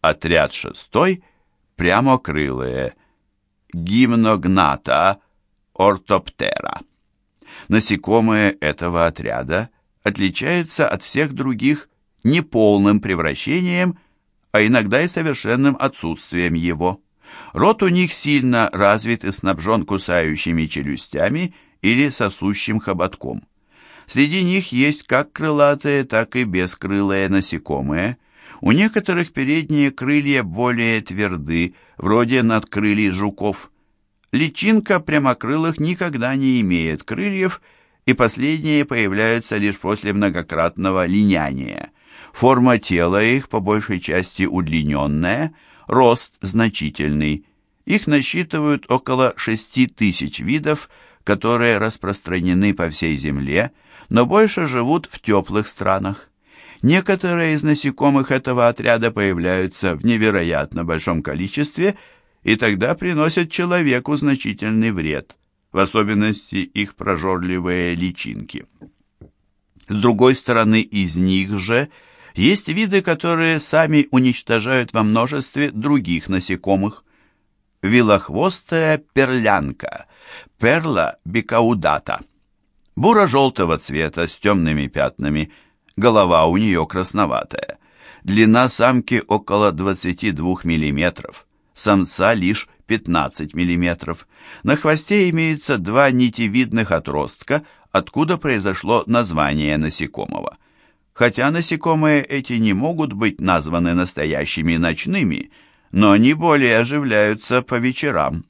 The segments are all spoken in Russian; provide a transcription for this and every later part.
Отряд шестой – прямокрылые. Гимногната ортоптера. Насекомые этого отряда отличаются от всех других неполным превращением, а иногда и совершенным отсутствием его. Рот у них сильно развит и снабжен кусающими челюстями или сосущим хоботком. Среди них есть как крылатые, так и бескрылые насекомые. У некоторых передние крылья более тверды, вроде надкрылий жуков. Личинка прямокрылых никогда не имеет крыльев, и последние появляются лишь после многократного линяния. Форма тела их по большей части удлиненная, рост значительный. Их насчитывают около 6 тысяч видов, которые распространены по всей Земле, но больше живут в теплых странах. Некоторые из насекомых этого отряда появляются в невероятно большом количестве и тогда приносят человеку значительный вред, в особенности их прожорливые личинки. С другой стороны, из них же – есть виды, которые сами уничтожают во множестве других насекомых. Вилохвостая перлянка, перла бикаудата. Буро-желтого цвета с темными пятнами, голова у нее красноватая. Длина самки около 22 мм, самца лишь 15 мм. На хвосте имеются два нитевидных отростка, откуда произошло название насекомого хотя насекомые эти не могут быть названы настоящими ночными, но они более оживляются по вечерам.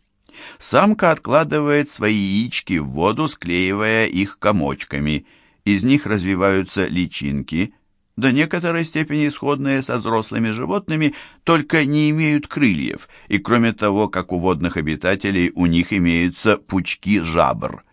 Самка откладывает свои яички в воду, склеивая их комочками. Из них развиваются личинки, до некоторой степени сходные со взрослыми животными, только не имеют крыльев, и кроме того, как у водных обитателей, у них имеются пучки жабр.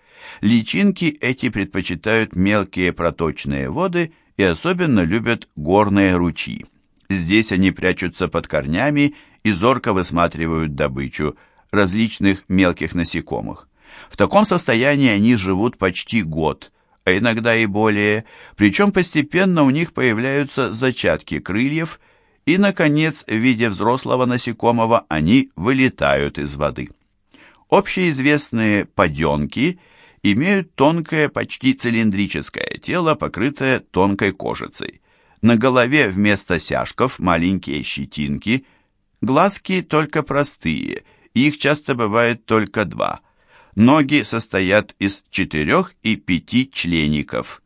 Личинки эти предпочитают мелкие проточные воды – и особенно любят горные ручьи. Здесь они прячутся под корнями и зорко высматривают добычу различных мелких насекомых. В таком состоянии они живут почти год, а иногда и более, причем постепенно у них появляются зачатки крыльев, и, наконец, в виде взрослого насекомого они вылетают из воды. Общеизвестные поденки – имеют тонкое, почти цилиндрическое тело, покрытое тонкой кожицей. На голове вместо сяжков маленькие щетинки, глазки только простые, их часто бывает только два. Ноги состоят из четырех и пяти члеников.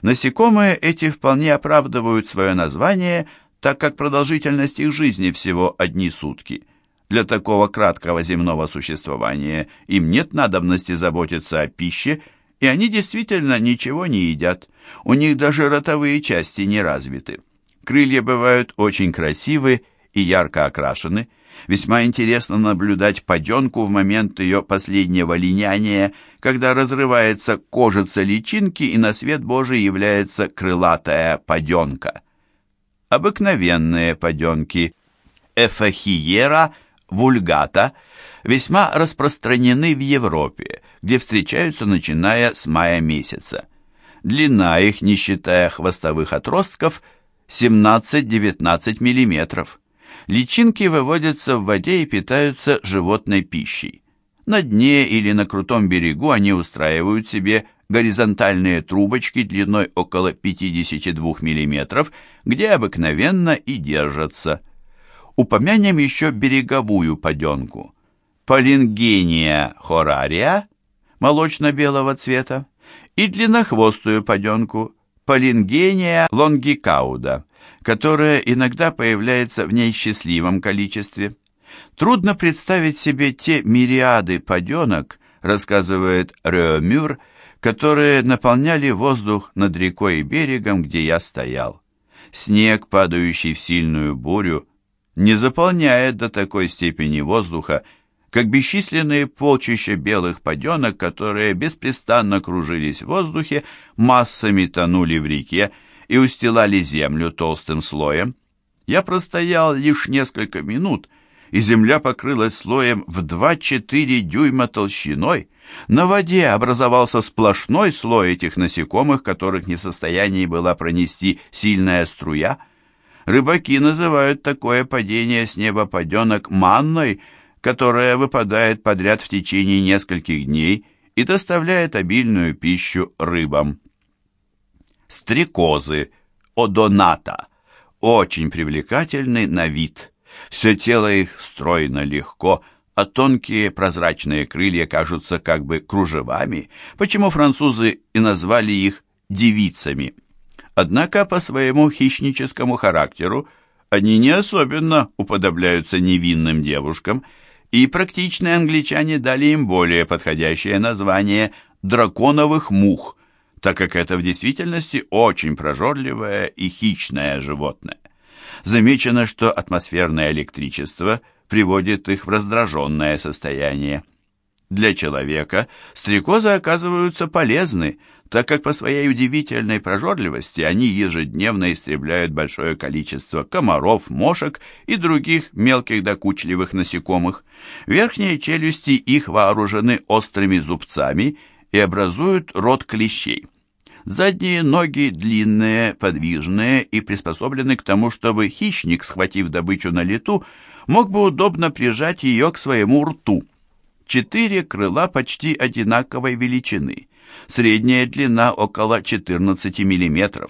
Насекомые эти вполне оправдывают свое название, так как продолжительность их жизни всего одни сутки – для такого краткого земного существования им нет надобности заботиться о пище, и они действительно ничего не едят. У них даже ротовые части не развиты. Крылья бывают очень красивы и ярко окрашены. Весьма интересно наблюдать паденку в момент ее последнего линяния, когда разрывается кожица личинки и на свет Божий является крылатая паденка. Обыкновенные паденки Эфахиера – вульгата весьма распространены в Европе, где встречаются начиная с мая месяца. Длина их, не считая хвостовых отростков, 17-19 мм. Личинки выводятся в воде и питаются животной пищей. На дне или на крутом берегу они устраивают себе горизонтальные трубочки длиной около 52 мм, где обыкновенно и держатся. Упомянем еще береговую паденку. Полингения хорария, молочно-белого цвета, и длиннохвостую паденку, Полингения лонгикауда, которая иногда появляется в неисчислимом количестве. Трудно представить себе те мириады паденок, рассказывает Реомюр, которые наполняли воздух над рекой и берегом, где я стоял. Снег, падающий в сильную бурю, не заполняет до такой степени воздуха, как бесчисленные полчища белых поденок, которые беспрестанно кружились в воздухе, массами тонули в реке и устилали землю толстым слоем. Я простоял лишь несколько минут, и земля покрылась слоем в 2-4 дюйма толщиной. На воде образовался сплошной слой этих насекомых, которых не в состоянии была пронести сильная струя. Рыбаки называют такое падение с неба паденок манной, которая выпадает подряд в течение нескольких дней и доставляет обильную пищу рыбам. Стрекозы, одоната, очень привлекательны на вид. Все тело их стройно легко, а тонкие прозрачные крылья кажутся как бы кружевами, почему французы и назвали их девицами. Однако по своему хищническому характеру они не особенно уподобляются невинным девушкам, и практичные англичане дали им более подходящее название «драконовых мух», так как это в действительности очень прожорливое и хищное животное. Замечено, что атмосферное электричество приводит их в раздраженное состояние. Для человека стрекозы оказываются полезны, так как по своей удивительной прожорливости они ежедневно истребляют большое количество комаров, мошек и других мелких докучливых насекомых. Верхние челюсти их вооружены острыми зубцами и образуют рот клещей. Задние ноги длинные, подвижные и приспособлены к тому, чтобы хищник, схватив добычу на лету, мог бы удобно прижать ее к своему рту. Четыре крыла почти одинаковой величины – Средняя длина около 14 мм.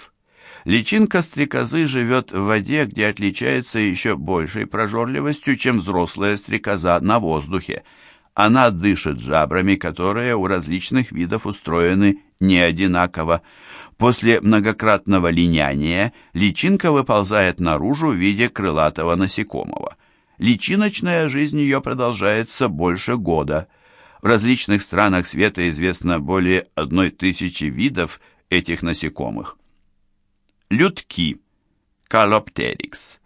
Личинка стрекозы живет в воде, где отличается еще большей прожорливостью, чем взрослая стрекоза на воздухе. Она дышит жабрами, которые у различных видов устроены не одинаково. После многократного линяния личинка выползает наружу в виде крылатого насекомого. Личиночная жизнь ее продолжается больше года – в различных странах света известно более одной тысячи видов этих насекомых. Людки, Калоптерикс,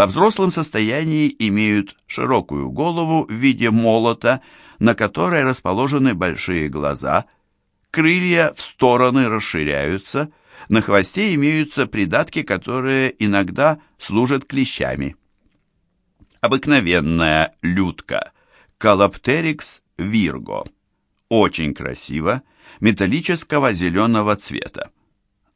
во взрослом состоянии имеют широкую голову в виде молота, на которой расположены большие глаза, крылья в стороны расширяются, на хвосте имеются придатки, которые иногда служат клещами. Обыкновенная людка, Калоптерикс Вирго. Очень красиво, металлического зеленого цвета.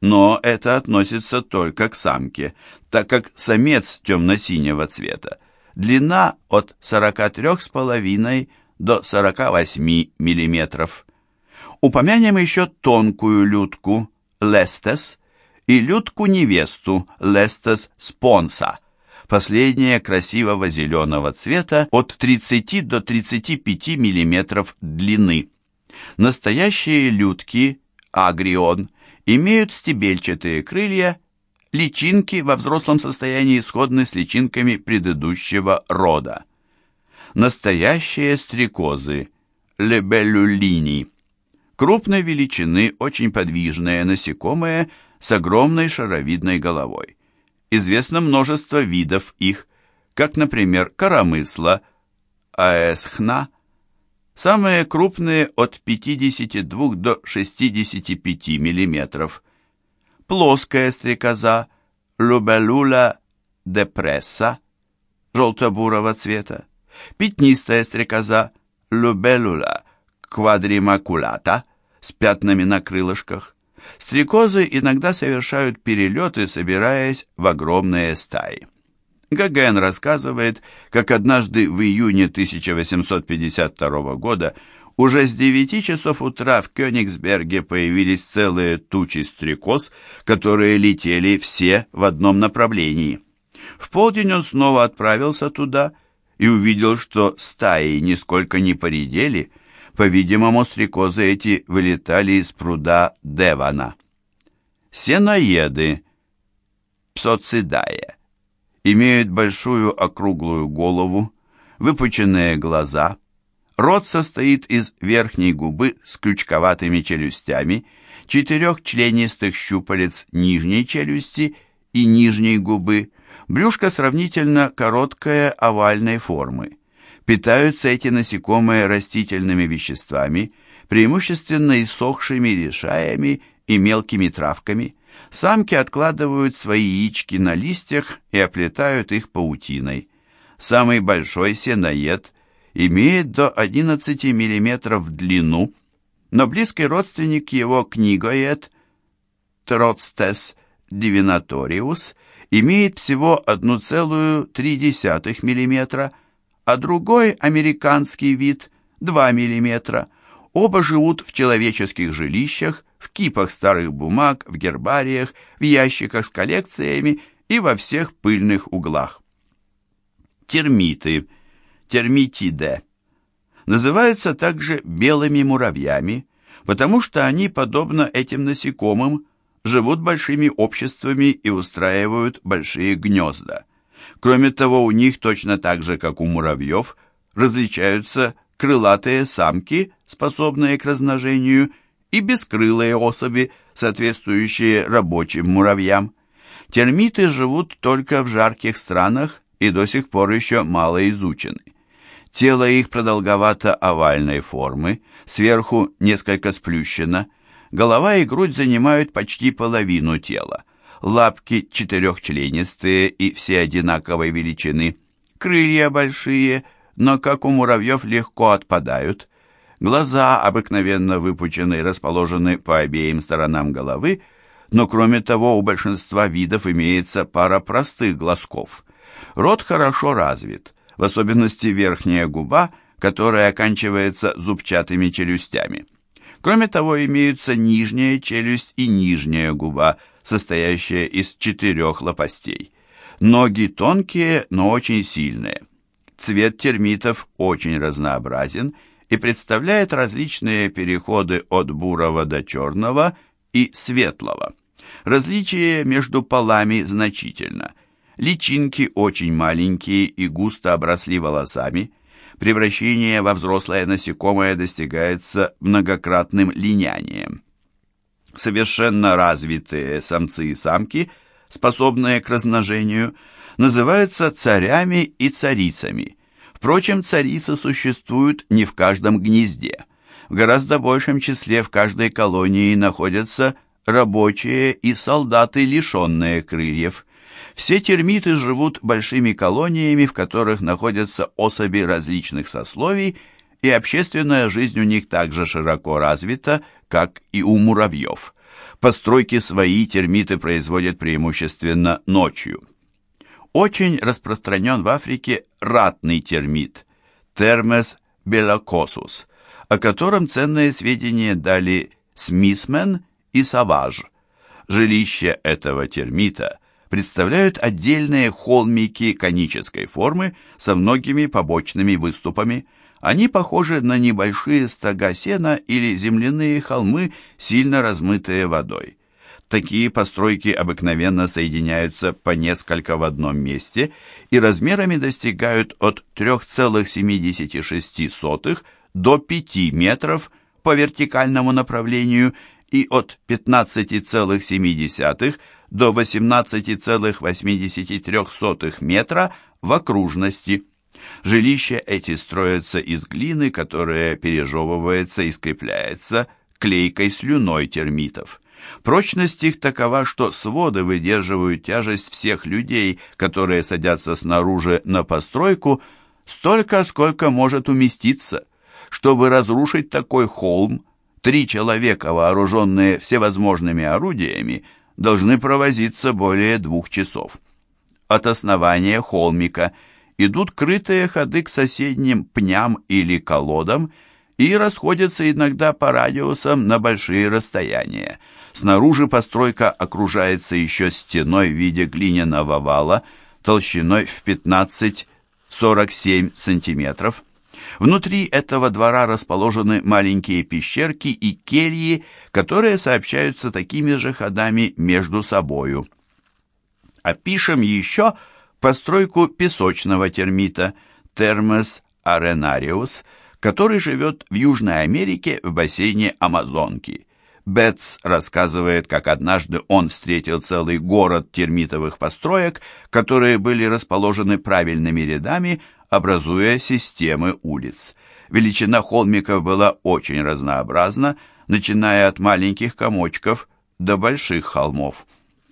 Но это относится только к самке, так как самец темно-синего цвета. Длина от 43,5 до 48 мм. Упомянем еще тонкую людку, лестес, и людку-невесту, лестес спонса – Последняя красивого зеленого цвета от 30 до 35 мм длины. Настоящие людки, агрион, имеют стебельчатые крылья, личинки во взрослом состоянии сходны с личинками предыдущего рода. Настоящие стрекозы, лебелюлини, крупной величины, очень подвижные насекомые с огромной шаровидной головой известно множество видов их, как, например, коромысла, аэсхна, самые крупные от 52 до 65 мм, плоская стрекоза, лубелула депресса, желто-бурого цвета, пятнистая стрекоза, лубелула квадримакулата, с пятнами на крылышках, Стрекозы иногда совершают перелеты, собираясь в огромные стаи. Гаген рассказывает, как однажды в июне 1852 года уже с 9 часов утра в Кёнигсберге появились целые тучи стрекоз, которые летели все в одном направлении. В полдень он снова отправился туда и увидел, что стаи нисколько не поредели – по-видимому, стрекозы эти вылетали из пруда Девана. Сеноеды, псоцидая, имеют большую округлую голову, выпученные глаза. Рот состоит из верхней губы с крючковатыми челюстями, четырех членистых щупалец нижней челюсти и нижней губы, брюшко сравнительно короткое овальной формы. Питаются эти насекомые растительными веществами, преимущественно иссохшими лишаями и мелкими травками. Самки откладывают свои яички на листьях и оплетают их паутиной. Самый большой сеноед имеет до 11 мм в длину, но близкий родственник его книгоед Троцтес дивинаториус имеет всего 1,3 мм, а другой американский вид 2 мм. Оба живут в человеческих жилищах, в кипах старых бумаг, в гербариях, в ящиках с коллекциями и во всех пыльных углах. Термиты, термитиде, называются также белыми муравьями, потому что они, подобно этим насекомым, живут большими обществами и устраивают большие гнезда. Кроме того, у них точно так же, как у муравьев, различаются крылатые самки, способные к размножению, и бескрылые особи, соответствующие рабочим муравьям. Термиты живут только в жарких странах и до сих пор еще мало изучены. Тело их продолговато-овальной формы, сверху несколько сплющено, голова и грудь занимают почти половину тела, лапки четырехчленистые и все одинаковой величины, крылья большие, но, как у муравьев, легко отпадают, глаза, обыкновенно выпученные, расположены по обеим сторонам головы, но, кроме того, у большинства видов имеется пара простых глазков. Рот хорошо развит, в особенности верхняя губа, которая оканчивается зубчатыми челюстями. Кроме того, имеются нижняя челюсть и нижняя губа, состоящая из четырех лопастей. Ноги тонкие, но очень сильные. Цвет термитов очень разнообразен и представляет различные переходы от бурого до черного и светлого. Различие между полами значительно – Личинки очень маленькие и густо обросли волосами. Превращение во взрослое насекомое достигается многократным линянием. Совершенно развитые самцы и самки, способные к размножению, называются царями и царицами. Впрочем, царицы существуют не в каждом гнезде. В гораздо большем числе в каждой колонии находятся рабочие и солдаты, лишенные крыльев. Все термиты живут большими колониями, в которых находятся особи различных сословий, и общественная жизнь у них также широко развита, как и у муравьев. Постройки свои термиты производят преимущественно ночью. Очень распространен в Африке ратный термит Термес белокосус, о котором ценные сведения дали Смисмен и Саваж. Жилище этого термита – представляют отдельные холмики конической формы со многими побочными выступами. Они похожи на небольшие стога сена или земляные холмы, сильно размытые водой. Такие постройки обыкновенно соединяются по несколько в одном месте и размерами достигают от 3,76 до 5 метров по вертикальному направлению и от 15,7 до 18,83 метра в окружности. Жилища эти строятся из глины, которая пережевывается и скрепляется клейкой слюной термитов. Прочность их такова, что своды выдерживают тяжесть всех людей, которые садятся снаружи на постройку, столько, сколько может уместиться. Чтобы разрушить такой холм, три человека, вооруженные всевозможными орудиями, должны провозиться более двух часов. От основания холмика идут крытые ходы к соседним пням или колодам и расходятся иногда по радиусам на большие расстояния. Снаружи постройка окружается еще стеной в виде глиняного вала толщиной в 15-47 сантиметров. Внутри этого двора расположены маленькие пещерки и кельи, которые сообщаются такими же ходами между собою. Опишем еще постройку песочного термита Термес arenaриус, который живет в Южной Америке в бассейне Амазонки. Бетс рассказывает, как однажды он встретил целый город термитовых построек, которые были расположены правильными рядами, образуя системы улиц. Величина холмиков была очень разнообразна, начиная от маленьких комочков до больших холмов.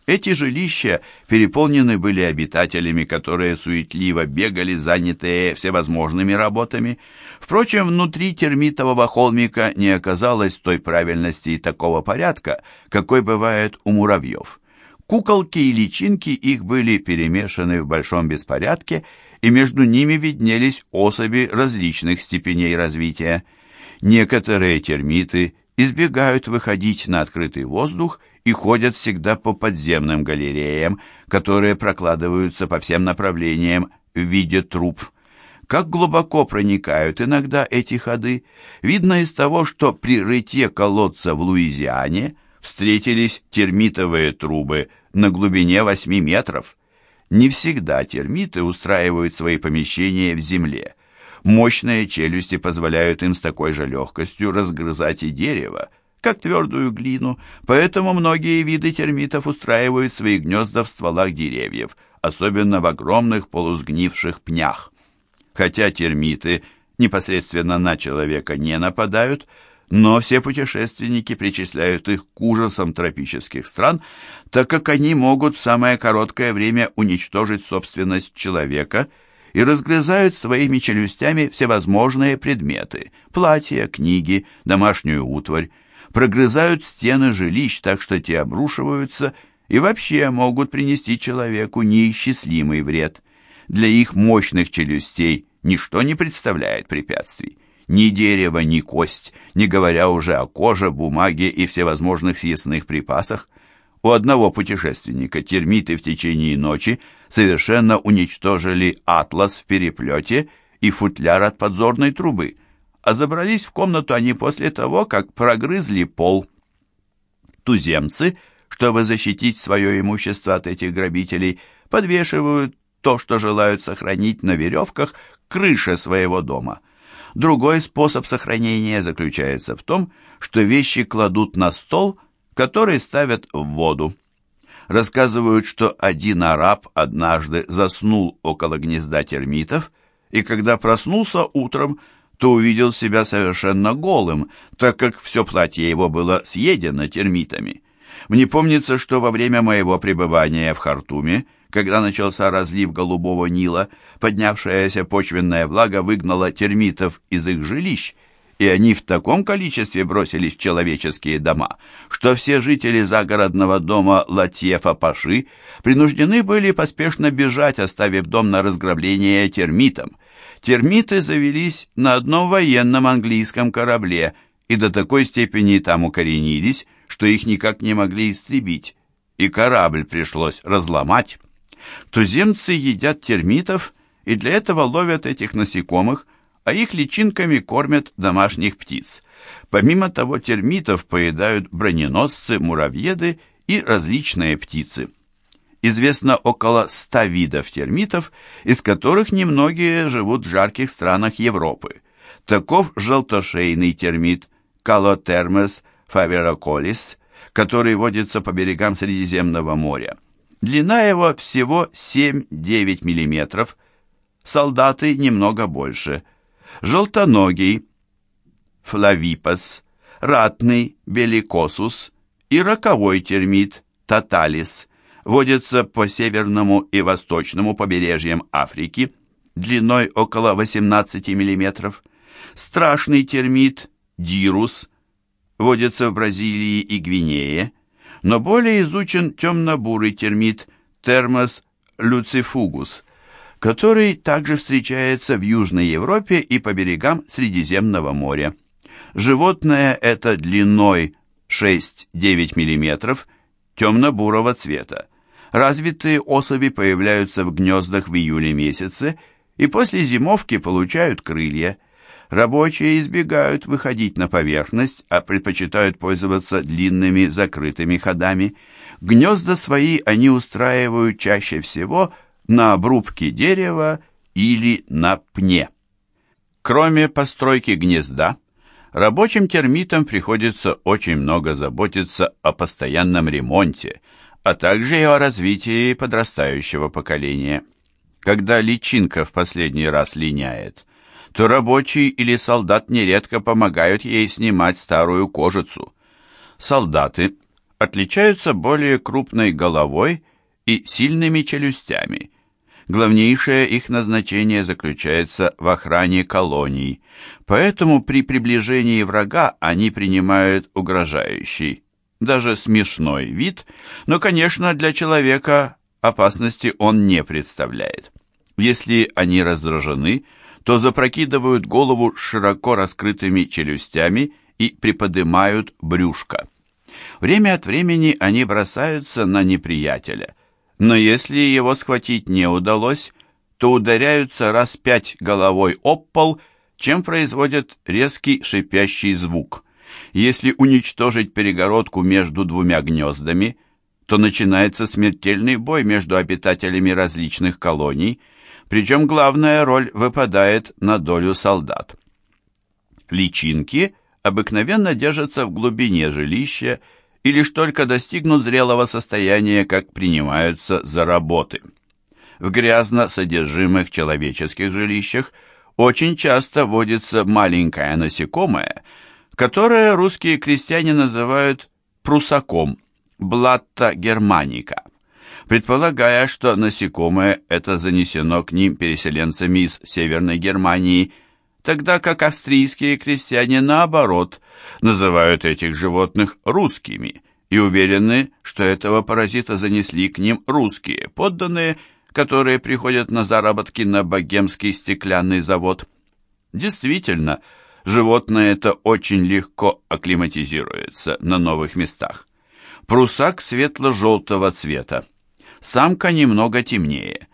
Эти жилища переполнены были обитателями, которые суетливо бегали, занятые всевозможными работами. Впрочем, внутри термитового холмика не оказалось той правильности и такого порядка, какой бывает у муравьев. Куколки и личинки их были перемешаны в большом беспорядке, и между ними виднелись особи различных степеней развития. Некоторые термиты избегают выходить на открытый воздух ходят всегда по подземным галереям, которые прокладываются по всем направлениям в виде труб. Как глубоко проникают иногда эти ходы, видно из того, что при рытье колодца в Луизиане встретились термитовые трубы на глубине 8 метров. Не всегда термиты устраивают свои помещения в земле. Мощные челюсти позволяют им с такой же легкостью разгрызать и дерево, как твердую глину, поэтому многие виды термитов устраивают свои гнезда в стволах деревьев, особенно в огромных полусгнивших пнях. Хотя термиты непосредственно на человека не нападают, но все путешественники причисляют их к ужасам тропических стран, так как они могут в самое короткое время уничтожить собственность человека и разгрызают своими челюстями всевозможные предметы – платья, книги, домашнюю утварь, прогрызают стены жилищ так, что те обрушиваются и вообще могут принести человеку неисчислимый вред. Для их мощных челюстей ничто не представляет препятствий. Ни дерево, ни кость, не говоря уже о коже, бумаге и всевозможных съестных припасах. У одного путешественника термиты в течение ночи совершенно уничтожили атлас в переплете и футляр от подзорной трубы – а забрались в комнату они после того, как прогрызли пол. Туземцы, чтобы защитить свое имущество от этих грабителей, подвешивают то, что желают сохранить на веревках, крыше своего дома. Другой способ сохранения заключается в том, что вещи кладут на стол, который ставят в воду. Рассказывают, что один араб однажды заснул около гнезда термитов, и когда проснулся утром, то увидел себя совершенно голым, так как все платье его было съедено термитами. Мне помнится, что во время моего пребывания в Хартуме, когда начался разлив Голубого Нила, поднявшаяся почвенная влага выгнала термитов из их жилищ, и они в таком количестве бросились в человеческие дома, что все жители загородного дома Латьефа-Паши принуждены были поспешно бежать, оставив дом на разграбление термитам. Термиты завелись на одном военном английском корабле и до такой степени там укоренились, что их никак не могли истребить, и корабль пришлось разломать. Туземцы едят термитов и для этого ловят этих насекомых, а их личинками кормят домашних птиц. Помимо того, термитов поедают броненосцы, муравьеды и различные птицы известно около ста видов термитов, из которых немногие живут в жарких странах Европы. Таков желтошейный термит Калотермес фавероколис, который водится по берегам Средиземного моря. Длина его всего 7-9 мм, солдаты немного больше. Желтоногий, флавипас, ратный беликосус и роковой термит таталис – водится по северному и восточному побережьям Африки длиной около 18 мм. Страшный термит дирус водится в Бразилии и Гвинее, но более изучен темно-бурый термит термос люцифугус, который также встречается в Южной Европе и по берегам Средиземного моря. Животное это длиной 6-9 мм, темно-бурого цвета. Развитые особи появляются в гнездах в июле месяце и после зимовки получают крылья. Рабочие избегают выходить на поверхность, а предпочитают пользоваться длинными закрытыми ходами. Гнезда свои они устраивают чаще всего на обрубке дерева или на пне. Кроме постройки гнезда, рабочим термитам приходится очень много заботиться о постоянном ремонте – а также и о развитии подрастающего поколения. Когда личинка в последний раз линяет, то рабочий или солдат нередко помогают ей снимать старую кожицу. Солдаты отличаются более крупной головой и сильными челюстями. Главнейшее их назначение заключается в охране колоний, поэтому при приближении врага они принимают угрожающий, даже смешной вид, но, конечно, для человека опасности он не представляет. Если они раздражены, то запрокидывают голову широко раскрытыми челюстями и приподнимают брюшко. Время от времени они бросаются на неприятеля, но если его схватить не удалось, то ударяются раз пять головой об пол, чем производят резкий шипящий звук. Если уничтожить перегородку между двумя гнездами, то начинается смертельный бой между обитателями различных колоний, причем главная роль выпадает на долю солдат. Личинки обыкновенно держатся в глубине жилища и лишь только достигнут зрелого состояния, как принимаются за работы. В грязно содержимых человеческих жилищах очень часто водится маленькое насекомое, которое русские крестьяне называют прусаком, блатта германика, предполагая, что насекомое это занесено к ним переселенцами из Северной Германии, тогда как австрийские крестьяне, наоборот, называют этих животных русскими и уверены, что этого паразита занесли к ним русские подданные, которые приходят на заработки на богемский стеклянный завод. Действительно, животное это очень легко акклиматизируется на новых местах. Прусак светло-желтого цвета. Самка немного темнее.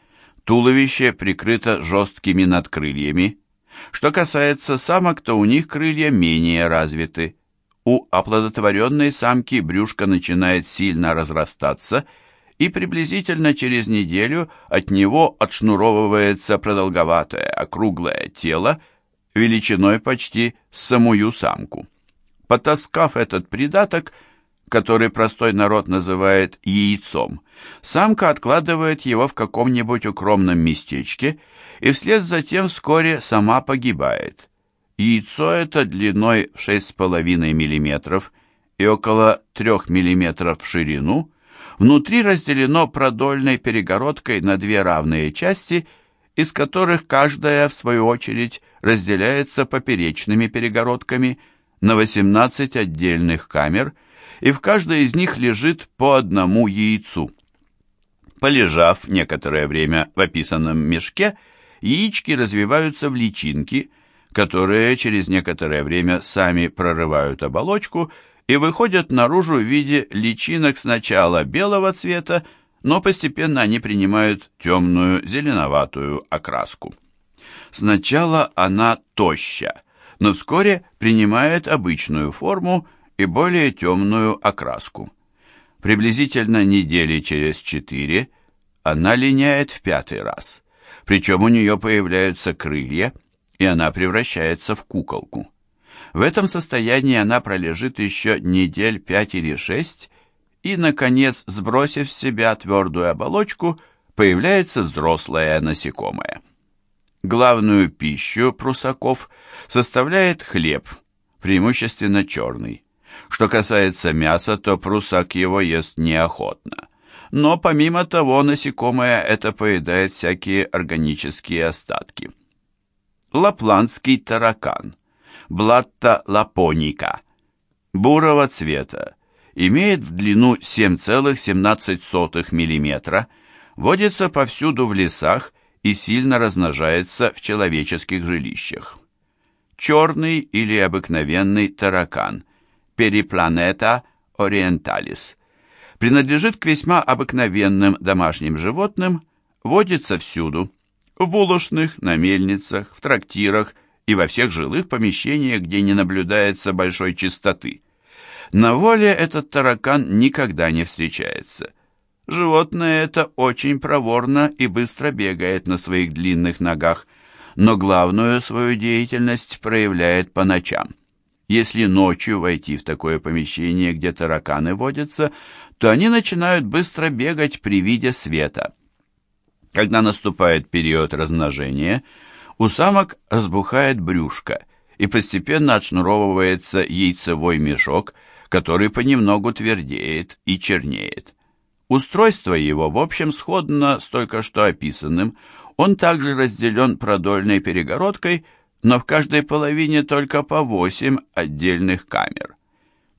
Туловище прикрыто жесткими надкрыльями. Что касается самок, то у них крылья менее развиты. У оплодотворенной самки брюшко начинает сильно разрастаться, и приблизительно через неделю от него отшнуровывается продолговатое округлое тело, величиной почти с самую самку. Потаскав этот придаток – который простой народ называет яйцом, самка откладывает его в каком-нибудь укромном местечке и вслед за тем вскоре сама погибает. Яйцо это длиной в 6,5 мм и около 3 мм в ширину, внутри разделено продольной перегородкой на две равные части, из которых каждая, в свою очередь, разделяется поперечными перегородками на 18 отдельных камер – и в каждой из них лежит по одному яйцу. Полежав некоторое время в описанном мешке, яички развиваются в личинки, которые через некоторое время сами прорывают оболочку и выходят наружу в виде личинок сначала белого цвета, но постепенно они принимают темную зеленоватую окраску. Сначала она тоща, но вскоре принимает обычную форму и более темную окраску. Приблизительно недели через четыре она линяет в пятый раз, причем у нее появляются крылья, и она превращается в куколку. В этом состоянии она пролежит еще недель пять или шесть, и, наконец, сбросив с себя твердую оболочку, появляется взрослое насекомое. Главную пищу прусаков составляет хлеб, преимущественно черный. Что касается мяса, то прусак его ест неохотно. Но помимо того, насекомое это поедает всякие органические остатки. Лапландский таракан, блатта лапоника, бурого цвета, имеет в длину 7,17 мм, водится повсюду в лесах и сильно размножается в человеческих жилищах. Черный или обыкновенный таракан Перипланета ориенталис. Принадлежит к весьма обыкновенным домашним животным, водится всюду, в булочных, на мельницах, в трактирах и во всех жилых помещениях, где не наблюдается большой чистоты. На воле этот таракан никогда не встречается. Животное это очень проворно и быстро бегает на своих длинных ногах, но главную свою деятельность проявляет по ночам. Если ночью войти в такое помещение, где тараканы водятся, то они начинают быстро бегать при виде света. Когда наступает период размножения, у самок разбухает брюшко и постепенно отшнуровывается яйцевой мешок, который понемногу твердеет и чернеет. Устройство его, в общем, сходно с только что описанным, он также разделен продольной перегородкой – но в каждой половине только по восемь отдельных камер.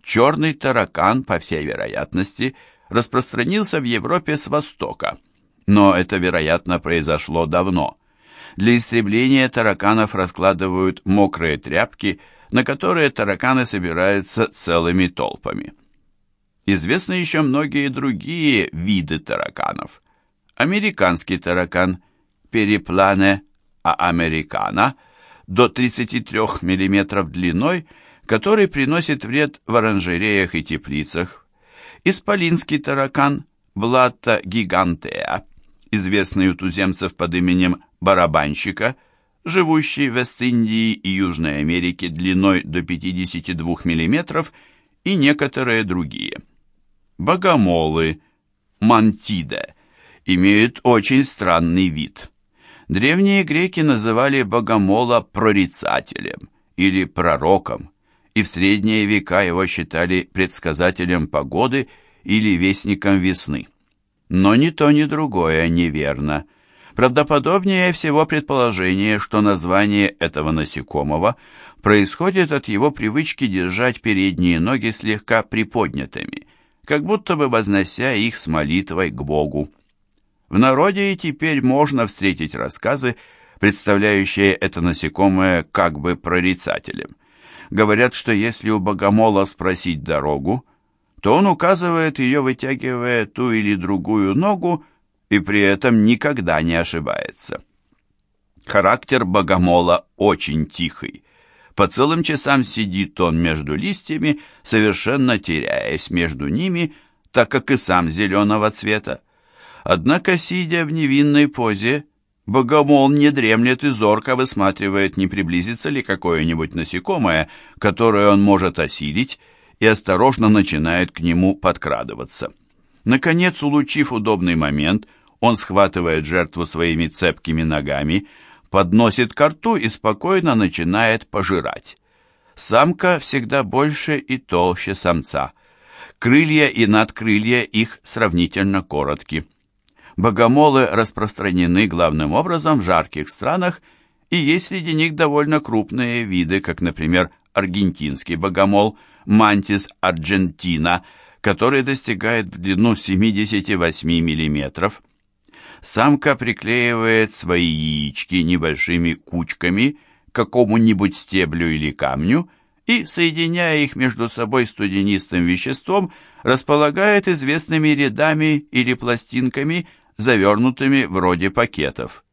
черный таракан, по всей вероятности, распространился в Европе с востока, но это, вероятно, произошло давно. Для истребления тараканов раскладывают мокрые тряпки, на которые тараканы собираются целыми толпами. Известны еще многие другие виды тараканов. Американский таракан переплане американа до 33 мм длиной, который приносит вред в оранжереях и теплицах. Исполинский таракан Блатта гигантеа, известный у туземцев под именем барабанщика, живущий в Вест-Индии и Южной Америке длиной до 52 мм и некоторые другие. Богомолы, мантиде, имеют очень странный вид. Древние греки называли богомола прорицателем или пророком, и в средние века его считали предсказателем погоды или вестником весны. Но ни то, ни другое неверно. Правдоподобнее всего предположение, что название этого насекомого происходит от его привычки держать передние ноги слегка приподнятыми, как будто бы вознося их с молитвой к Богу. В народе и теперь можно встретить рассказы, представляющие это насекомое как бы прорицателем. Говорят, что если у богомола спросить дорогу, то он указывает ее, вытягивая ту или другую ногу, и при этом никогда не ошибается. Характер богомола очень тихий. По целым часам сидит он между листьями, совершенно теряясь между ними, так как и сам зеленого цвета. Однако, сидя в невинной позе, богомол не дремлет и зорко высматривает, не приблизится ли какое-нибудь насекомое, которое он может осилить, и осторожно начинает к нему подкрадываться. Наконец, улучив удобный момент, он схватывает жертву своими цепкими ногами, подносит ко рту и спокойно начинает пожирать. Самка всегда больше и толще самца. Крылья и надкрылья их сравнительно коротки. Богомолы распространены главным образом в жарких странах, и есть среди них довольно крупные виды, как, например, аргентинский богомол Мантис аргентина, который достигает в длину 78 мм. Самка приклеивает свои яички небольшими кучками к какому-нибудь стеблю или камню и, соединяя их между собой студенистым веществом, располагает известными рядами или пластинками – завернутыми вроде пакетов.